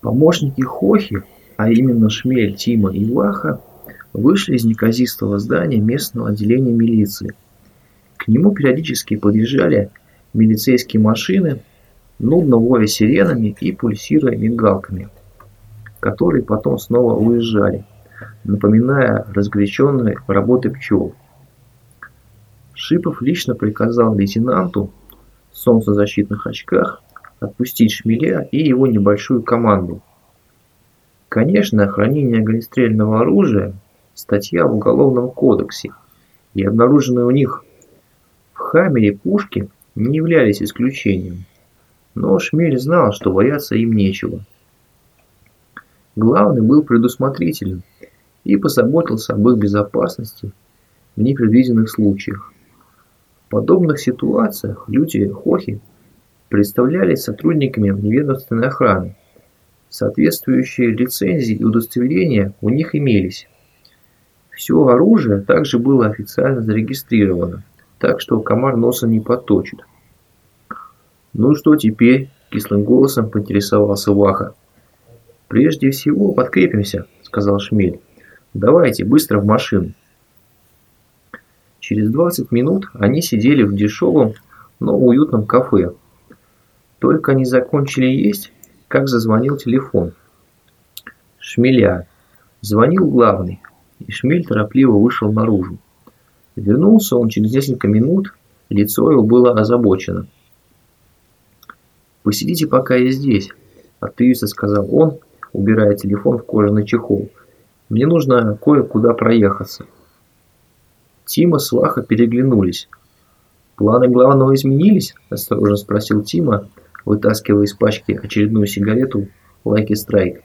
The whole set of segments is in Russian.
Помощники Хохи, а именно Шмель, Тима и Ваха, вышли из неказистого здания местного отделения милиции. К нему периодически подъезжали милицейские машины, нудно воя сиренами и пульсируя мигалками, которые потом снова уезжали, напоминая разгоряченные работы пчел. Шипов лично приказал лейтенанту в солнцезащитных очках отпустить шмеля и его небольшую команду. Конечно, хранение огнестрельного оружия – статья в Уголовном кодексе, и обнаруженные у них в Хаммере пушки не являлись исключением. Но Шмель знал, что бояться им нечего. Главный был предусмотрителен и позаботился об их безопасности в непредвиденных случаях. В подобных ситуациях люди Хохи представлялись сотрудниками неведомственной охраны. Соответствующие лицензии и удостоверения у них имелись. Все оружие также было официально зарегистрировано, так что комар носа не поточит. «Ну что теперь?» – кислым голосом поинтересовался Ваха. «Прежде всего подкрепимся», – сказал Шмель. «Давайте, быстро в машину». Через 20 минут они сидели в дешевом, но уютном кафе. Только они закончили есть, как зазвонил телефон. Шмеля. Звонил главный, и Шмель торопливо вышел наружу. Вернулся он через несколько минут, лицо его было озабочено. «Посидите пока я здесь», – отрывисто сказал он, убирая телефон в кожаный чехол. «Мне нужно кое-куда проехаться». Тима с Лаха переглянулись. «Планы главного изменились?» – осторожно спросил Тима, вытаскивая из пачки очередную сигарету Лайки Страйк.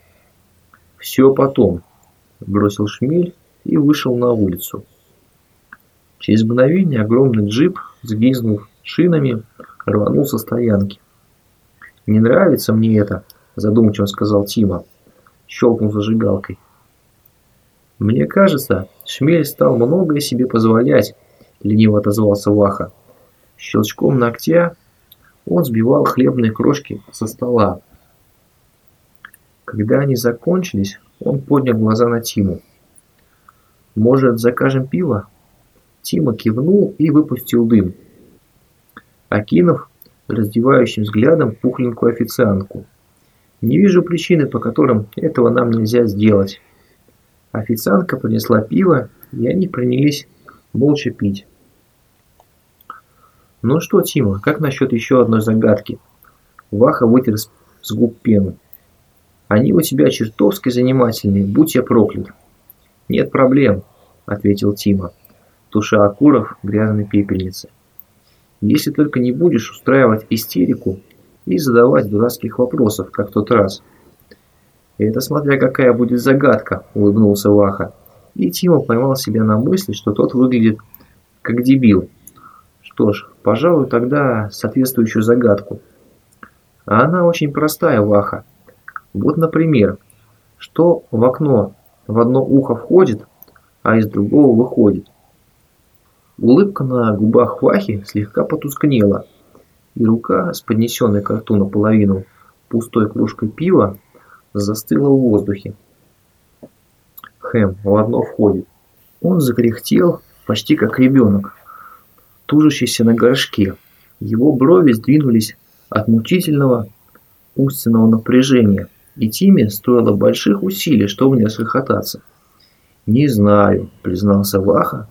«Все потом», – бросил шмель и вышел на улицу. Через мгновение огромный джип, сгизнув шинами, рванул со стоянки. «Не нравится мне это», – задумчиво сказал Тима, щелкнув зажигалкой. «Мне кажется, Шмель стал многое себе позволять», – лениво отозвался Ваха. Щелчком ногтя он сбивал хлебные крошки со стола. Когда они закончились, он поднял глаза на Тиму. «Может, закажем пиво?» Тима кивнул и выпустил дым, окинув раздевающим взглядом пухленькую официантку. «Не вижу причины, по которым этого нам нельзя сделать». Официантка принесла пиво, и они принялись молча пить. «Ну что, Тима, как насчет еще одной загадки?» Ваха вытер с губ пену. «Они у тебя чертовски занимательные, будь я проклят». «Нет проблем», — ответил Тима, туша окуров грязной пепельнице. «Если только не будешь устраивать истерику и задавать дурацких вопросов, как тот раз». «Это смотря какая будет загадка», — улыбнулся Ваха. И Тима поймал себя на мысли, что тот выглядит как дебил, что ж, пожалуй, тогда соответствующую загадку. А она очень простая, Ваха. Вот, например, что в окно в одно ухо входит, а из другого выходит. Улыбка на губах Вахи слегка потускнела, и рука с поднесенной к рту наполовину пустой кружкой пива застыла в воздухе. Хэм в одно входит. Он закряхтел, почти как ребенок, тужащийся на горшке. Его брови сдвинулись от мучительного умственного напряжения, и Тиме стоило больших усилий, чтобы не расхохотаться. «Не знаю», — признался Ваха.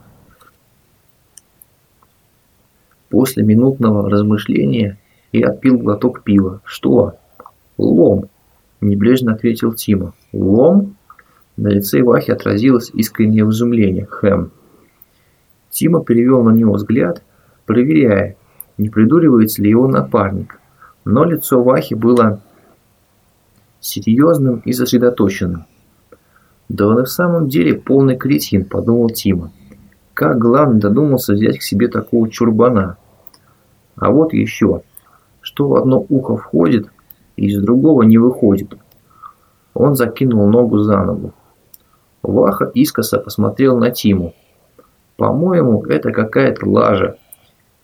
После минутного размышления я отпил глоток пива. «Что?» «Лом», — небрежно ответил Тима. «Лом?» На лице Вахи отразилось искреннее изумление. «Хэм». Тима перевел на него взгляд проверяя, не придуривается ли его напарник. Но лицо Вахи было серьезным и сосредоточенным. «Да он и в самом деле полный кретин», – подумал Тима. «Как главный додумался взять к себе такого чурбана? А вот еще, что в одно ухо входит, и из другого не выходит». Он закинул ногу за ногу. Ваха искоса посмотрел на Тиму. «По-моему, это какая-то лажа», –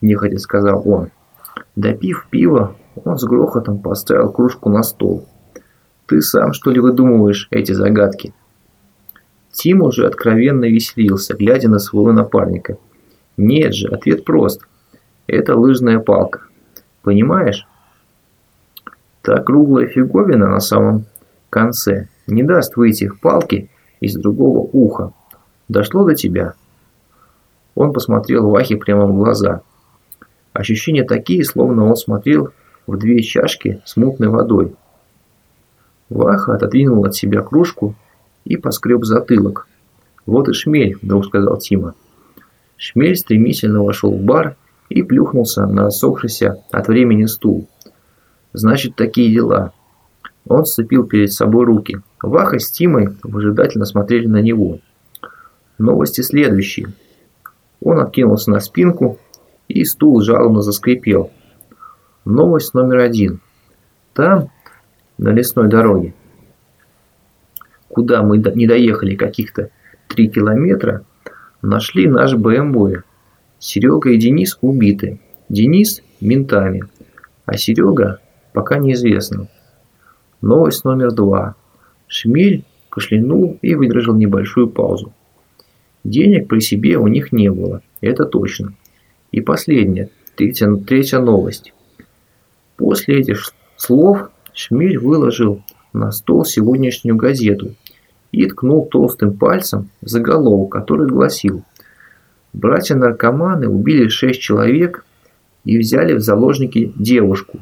нехотя сказал он. Допив пива, он с грохотом поставил кружку на стол. Ты сам, что ли, выдумываешь эти загадки? Тим уже откровенно веселился, глядя на своего напарника. Нет же, ответ прост. Это лыжная палка. Понимаешь? Та круглая фиговина на самом конце не даст выйти к палке из другого уха. Дошло до тебя? Он посмотрел Вахе прямо в глаза. Ощущения такие, словно он смотрел в две чашки с мутной водой. Ваха отодвинул от себя кружку и поскреб затылок. «Вот и шмель», – вдруг сказал Тима. Шмель стремительно вошел в бар и плюхнулся на рассохшийся от времени стул. «Значит, такие дела». Он сцепил перед собой руки. Ваха с Тимой выжидательно смотрели на него. Новости следующие. Он откинулся на спинку, и стул жалобно заскрипел. Новость номер один. Там, на лесной дороге, куда мы не доехали каких-то три километра, нашли наш БМВ. Серега и Денис убиты. Денис – ментами, а Серега пока неизвестно. Новость номер два. Шмель кашлянул и выдержал небольшую паузу. Денег при себе у них не было, это точно. И последняя, третья, третья новость. После этих слов Шмель выложил на стол сегодняшнюю газету и ткнул толстым пальцем заголовок, который гласил «Братья-наркоманы убили шесть человек и взяли в заложники девушку».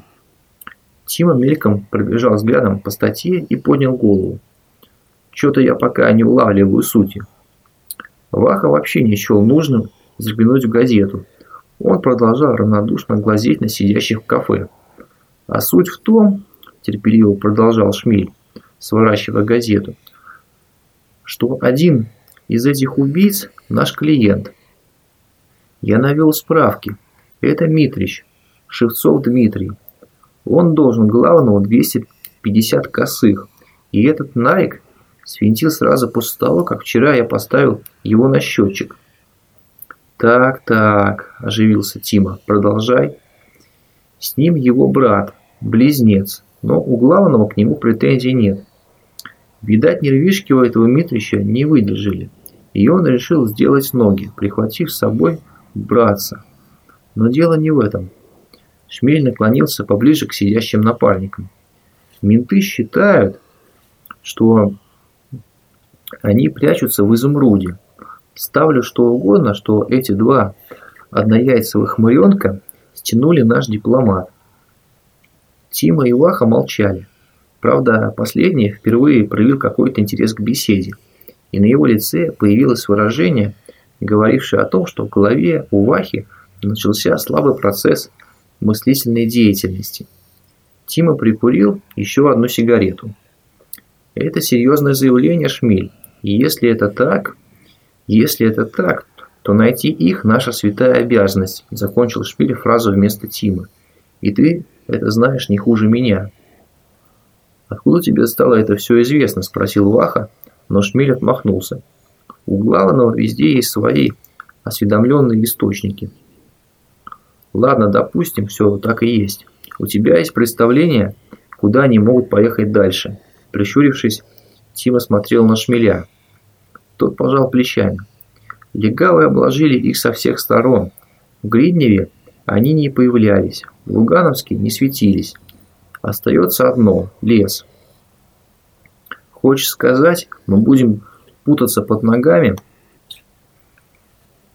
Тима мельком пробежал взглядом по статье и поднял голову. Что-то я пока не улавливаю сути. Ваха вообще не счел нужным заглянуть в газету. Он продолжал равнодушно глазеть на сидящих в кафе. А суть в том, терпеливо продолжал Шмель, сворачивая газету, что один из этих убийц наш клиент. Я навел справки. Это Митрич, Шевцов Дмитрий. Он должен главному 250 косых. И этот Нарик свинтил сразу после того, как вчера я поставил его на счетчик. «Так, так», – оживился Тима, – «продолжай». С ним его брат, близнец, но у главного к нему претензий нет. Видать, нервишки у этого Митрича не выдержали, и он решил сделать ноги, прихватив с собой братца. Но дело не в этом. Шмель наклонился поближе к сидящим напарникам. Менты считают, что они прячутся в изумруде. Ставлю что угодно, что эти два однояйцевых мыренка стянули наш дипломат. Тима и Ваха молчали. Правда, последний впервые проявил какой-то интерес к беседе, и на его лице появилось выражение, говорившее о том, что в голове у Вахи начался слабый процесс мыслительной деятельности. Тима прикурил еще одну сигарету. Это серьезное заявление, Шмель. И если это так, если это так, то найти их – наша святая обязанность, закончил Шмель фразу вместо Тима. И ты это знаешь не хуже меня. Откуда тебе стало это все известно? Спросил Ваха, но Шмель отмахнулся. У главного везде есть свои осведомленные источники. Ладно, допустим, все так и есть. У тебя есть представление, куда они могут поехать дальше. Прищурившись, Тима смотрел на Шмеля. Тот пожал плечами. Легавы обложили их со всех сторон. В Гридневе они не появлялись, в Лугановске не светились. Остается одно – лес. Хочешь сказать, мы будем путаться под ногами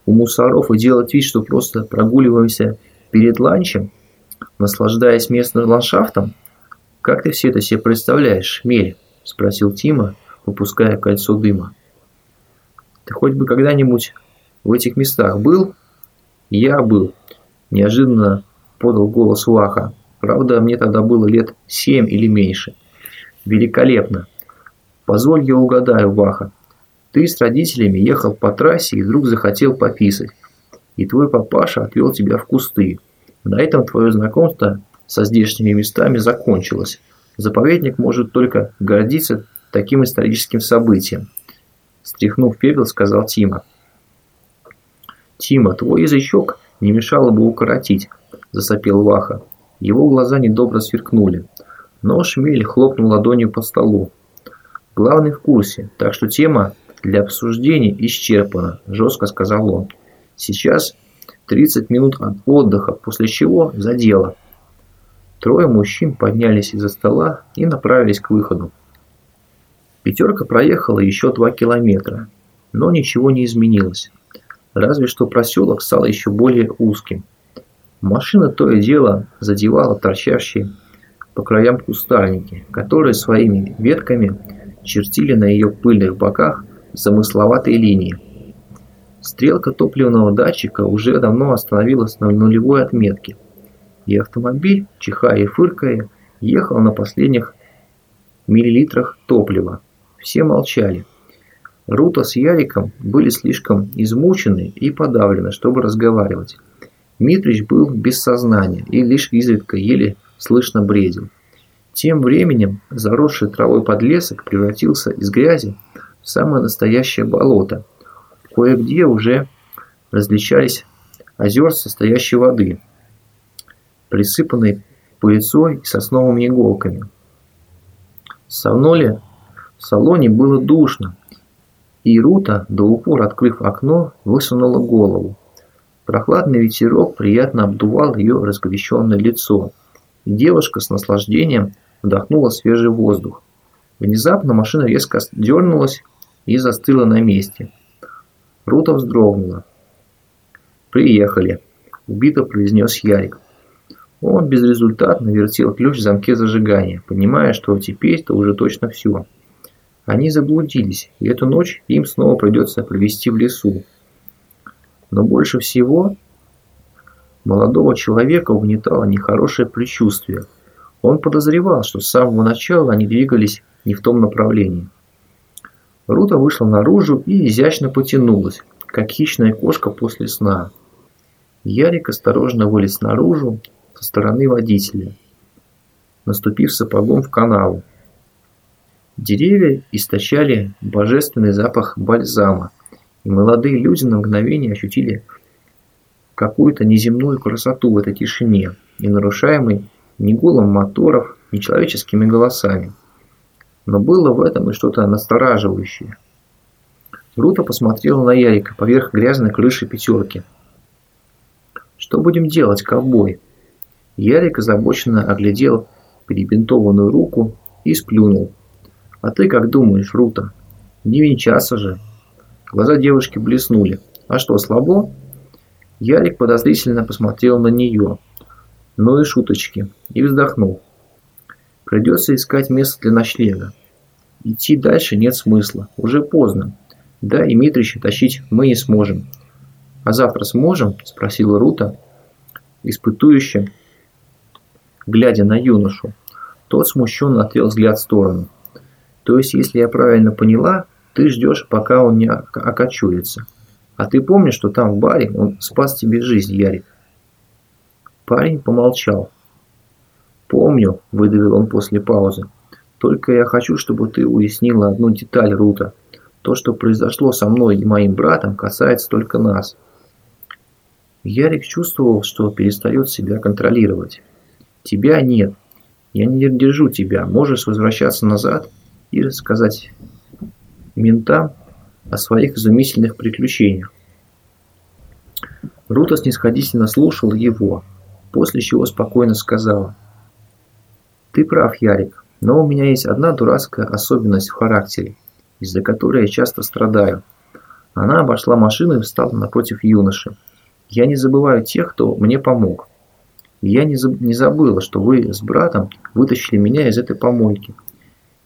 у мусоров и делать вид, что просто прогуливаемся перед ланчем, наслаждаясь местным ландшафтом? Как ты все это себе представляешь, Шмель? – спросил Тима, выпуская кольцо дыма. Ты хоть бы когда-нибудь в этих местах был? Я был. Неожиданно подал голос Ваха. Правда, мне тогда было лет семь или меньше. Великолепно. Позволь я угадаю, Ваха. Ты с родителями ехал по трассе и вдруг захотел пописать. И твой папаша отвел тебя в кусты. На этом твое знакомство со здешними местами закончилось. Заповедник может только гордиться таким историческим событием. Стряхнув пепел, сказал Тима. «Тима, твой язычок не мешало бы укоротить», – засопел Ваха. Его глаза недобро сверкнули. Но Шмель хлопнул ладонью по столу. Главный в курсе, так что тема для обсуждения исчерпана, жестко сказал он. Сейчас 30 минут отдыха, после чего за дело. Трое мужчин поднялись из-за стола и направились к выходу. Пятерка проехала еще два километра, но ничего не изменилось. Разве что проселок стал еще более узким. Машина то и дело задевала торчащие по краям кустарники, которые своими ветками чертили на ее пыльных боках замысловатые линии. Стрелка топливного датчика уже давно остановилась на нулевой отметке, и автомобиль, чихая и фыркая, ехал на последних миллилитрах топлива. Все молчали. Рута с Яриком были слишком измучены и подавлены, чтобы разговаривать. Митрич был без сознания и лишь изредка еле слышно бредил. Тем временем заросший травой подлесок превратился из грязи в самое настоящее болото. Кое-где уже различались озерца стоящей воды, присыпанные пыльцой и сосновыми иголками. Салоне, в салоне было душно, и Рута, до упора открыв окно, высунула голову. Прохладный ветерок приятно обдувал ее разгоряченное лицо, и девушка с наслаждением вдохнула свежий воздух. Внезапно машина резко дернулась и застыла на месте. Рута вздрогнула. «Приехали», – убито произнес Ярик. Он безрезультатно вертел ключ в замке зажигания, понимая, что теперь-то уже точно все. Они заблудились, и эту ночь им снова придется провести в лесу. Но больше всего молодого человека угнетало нехорошее предчувствие. Он подозревал, что с самого начала они двигались не в том направлении. Рута вышла наружу и изящно потянулась, как хищная кошка после сна. Ярик осторожно вылез наружу со стороны водителя, наступив сапогом в канаву. Деревья источали божественный запах бальзама, и молодые люди на мгновение ощутили какую-то неземную красоту в этой тишине, не нарушаемой ни гулом моторов, ни человеческими голосами. Но было в этом и что-то настораживающее. Рута посмотрела на Ярика поверх грязной крыши пятерки. «Что будем делать, ковбой?» Ярик озабоченно оглядел перебинтованную руку и сплюнул. «А ты как думаешь, Рута? Не венчаться же!» Глаза девушки блеснули. «А что, слабо?» Ярик подозрительно посмотрел на нее. Ну и шуточки. И вздохнул. Придется искать место для ночлега. Идти дальше нет смысла. Уже поздно. Да, и Митрича тащить мы не сможем. А завтра сможем? Спросила Рута, испытующе, глядя на юношу. Тот смущенно отвел взгляд в сторону. То есть, если я правильно поняла, ты ждешь, пока он не окочурится. А ты помнишь, что там в баре он спас тебе жизнь, Ярик? Парень помолчал. «Помню», – выдавил он после паузы. «Только я хочу, чтобы ты уяснила одну деталь, Рута. То, что произошло со мной и моим братом, касается только нас». Ярик чувствовал, что перестает себя контролировать. «Тебя нет. Я не держу тебя. Можешь возвращаться назад и рассказать ментам о своих изумительных приключениях». Рута снисходительно слушал его, после чего спокойно сказала. «Ты прав, Ярик, но у меня есть одна дурацкая особенность в характере, из-за которой я часто страдаю. Она обошла машину и встала напротив юноши. Я не забываю тех, кто мне помог. я не, заб не забыла, что вы с братом вытащили меня из этой помойки.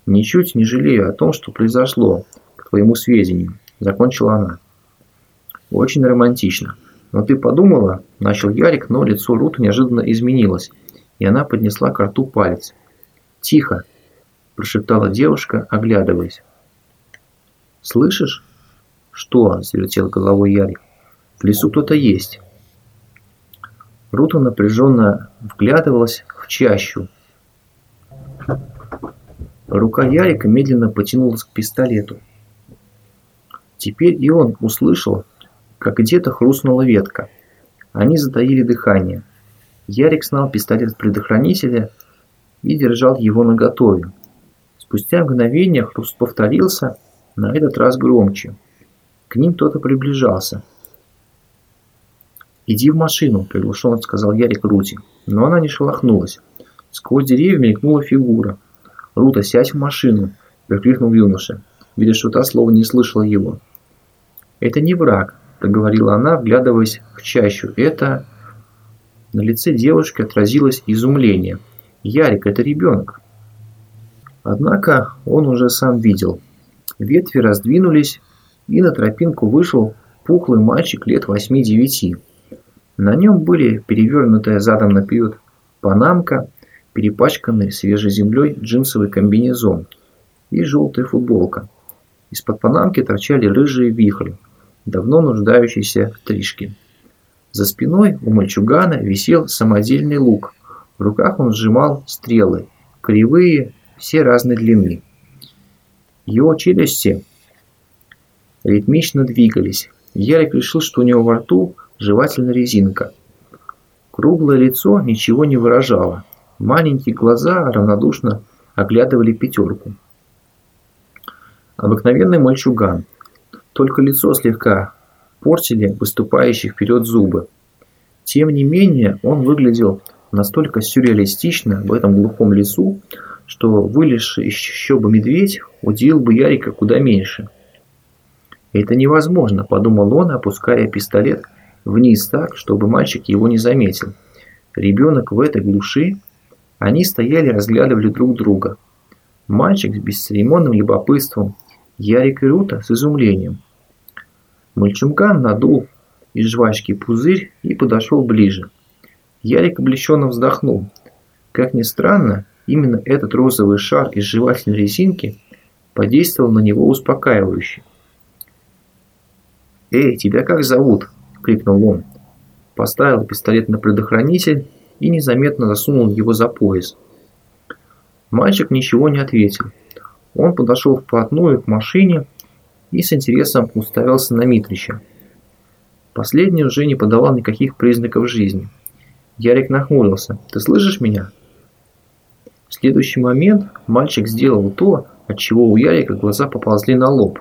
Ничуть не жалею о том, что произошло, к твоему сведению», – закончила она. «Очень романтично. «Но ты подумала?» – начал Ярик, но лицо Рут неожиданно изменилось, и она поднесла к рту палец. «Тихо!» – прошептала девушка, оглядываясь. «Слышишь?» «Что?» – завертел головой Ярик. «В лесу кто-то есть». Рута напряженно вглядывалась в чащу. Рука Ярика медленно потянулась к пистолету. Теперь и он услышал, как где-то хрустнула ветка. Они затаили дыхание. Ярик снял пистолет с предохранителя и держал его наготове. Спустя мгновение хруст повторился, на этот раз громче. К ним кто-то приближался. «Иди в машину», – приглушенно сказал Ярик Рути. Но она не шелохнулась. Сквозь деревья мелькнула фигура. «Рута, сядь в машину!» – прикрикнул юноша, видя, что та слова не слышала его. «Это не враг», – проговорила она, вглядываясь в чащу. «Это...» На лице девушки отразилось изумление. «Ярик, это ребенок!» Однако он уже сам видел. Ветви раздвинулись, и на тропинку вышел пухлый мальчик лет восьми-девяти. На нем были перевернутая задом наперед панамка, перепачканный свежей землей джинсовый комбинезон и желтая футболка. Из-под панамки торчали рыжие вихры, давно нуждающиеся в стрижке. За спиной у мальчугана висел самодельный лук. В руках он сжимал стрелы, кривые, все разной длины. Его челюсти ритмично двигались. Ярик решил, что у него во рту жевательная резинка. Круглое лицо ничего не выражало. Маленькие глаза равнодушно оглядывали пятерку. Обыкновенный мальчуган. Только лицо слегка портили выступающие вперед зубы. Тем не менее, он выглядел настолько сюрреалистично в этом глухом лесу, что вылезший еще бы медведь удивил бы Ярика куда меньше. «Это невозможно», – подумал он, опуская пистолет вниз так, чтобы мальчик его не заметил. Ребенок в этой глуши. Они стояли и разглядывали друг друга. Мальчик с бесцеремонным любопытством, Ярик и Рута с изумлением. Мальчуган надул из жвачки пузырь и подошел ближе. Ярик облегченно вздохнул. Как ни странно, именно этот розовый шар из жевательной резинки подействовал на него успокаивающе. «Эй, тебя как зовут?» крикнул он. Поставил пистолет на предохранитель и незаметно засунул его за пояс. Мальчик ничего не ответил. Он подошел вплотную к машине и с интересом уставился на Митрича. Последний уже не подавал никаких признаков жизни. Ярик нахмурился. «Ты слышишь меня?» В следующий момент мальчик сделал то, от чего у Ярика глаза поползли на лоб.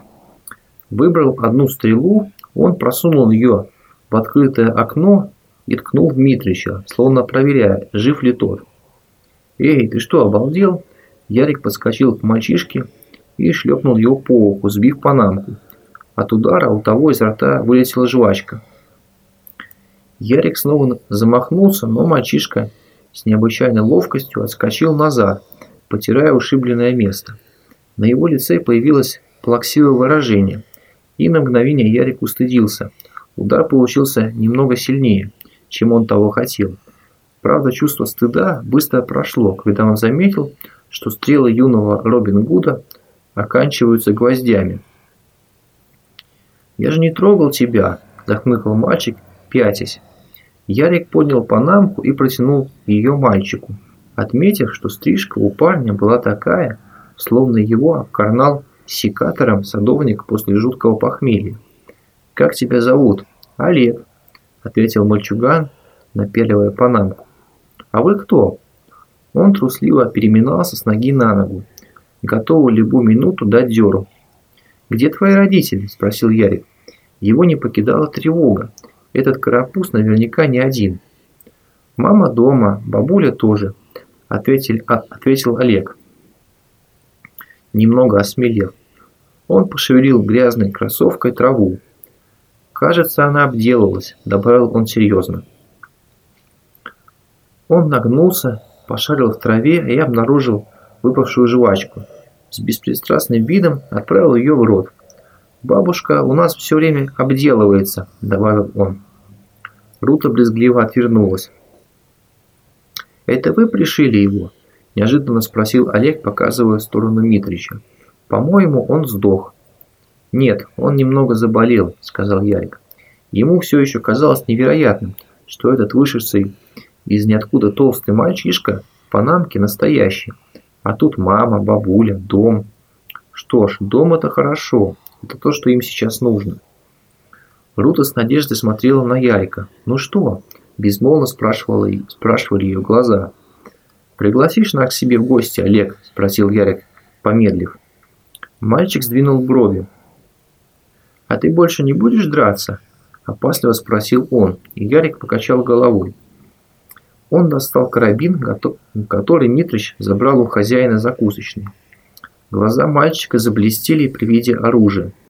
Выбрал одну стрелу, он просунул ее в открытое окно и ткнул в Митрича, словно проверяя, жив ли тот. «Эй, ты что, обалдел?» Ярик подскочил к мальчишке и шлепнул его по уху, сбив панамку. От удара у того из рта вылетела жвачка. Ярик снова замахнулся, но мальчишка с необычайной ловкостью отскочил назад, потирая ушибленное место. На его лице появилось плаксивое выражение, и на мгновение Ярик устыдился – Удар получился немного сильнее, чем он того хотел. Правда, чувство стыда быстро прошло, когда он заметил, что стрелы юного Робин Гуда оканчиваются гвоздями. «Я же не трогал тебя!» – захмыкал мальчик, пятясь. Ярик поднял панамку и протянул ее мальчику, отметив, что стрижка у парня была такая, словно его обкарнал секатором садовник после жуткого похмелья. «Как тебя зовут?» «Олег», – ответил мальчуган, напеливая панамку. «А вы кто?» Он трусливо переминался с ноги на ногу, готовый любую минуту дать дёру. «Где твои родители?» – спросил Ярик. Его не покидала тревога. Этот карапуз наверняка не один. «Мама дома, бабуля тоже», – ответил, а, ответил Олег. Немного осмелев. Он пошевелил грязной кроссовкой траву. Кажется, она обделалась, добавил он серьезно. Он нагнулся, пошарил в траве и обнаружил выпавшую жвачку. С беспристрастным видом отправил ее в рот. «Бабушка у нас все время обделывается», – добавил он. Рута брезгливо отвернулась. «Это вы пришили его?» – неожиданно спросил Олег, показывая в сторону Митрича. «По-моему, он сдох. «Нет, он немного заболел», – сказал Ярик. Ему все еще казалось невероятным, что этот вышедший из ниоткуда толстый мальчишка в панамке настоящий. А тут мама, бабуля, дом. Что ж, дом это хорошо. Это то, что им сейчас нужно. Рута с надеждой смотрела на Ярика. «Ну что?» – безмолвно спрашивала, спрашивали ее глаза. «Пригласишь нас к себе в гости, Олег?» – спросил Ярик, помедлив. Мальчик сдвинул брови. «А ты больше не будешь драться?» – опасливо спросил он, и Ярик покачал головой. Он достал карабин, который Митрич забрал у хозяина закусочной. Глаза мальчика заблестели при виде оружия.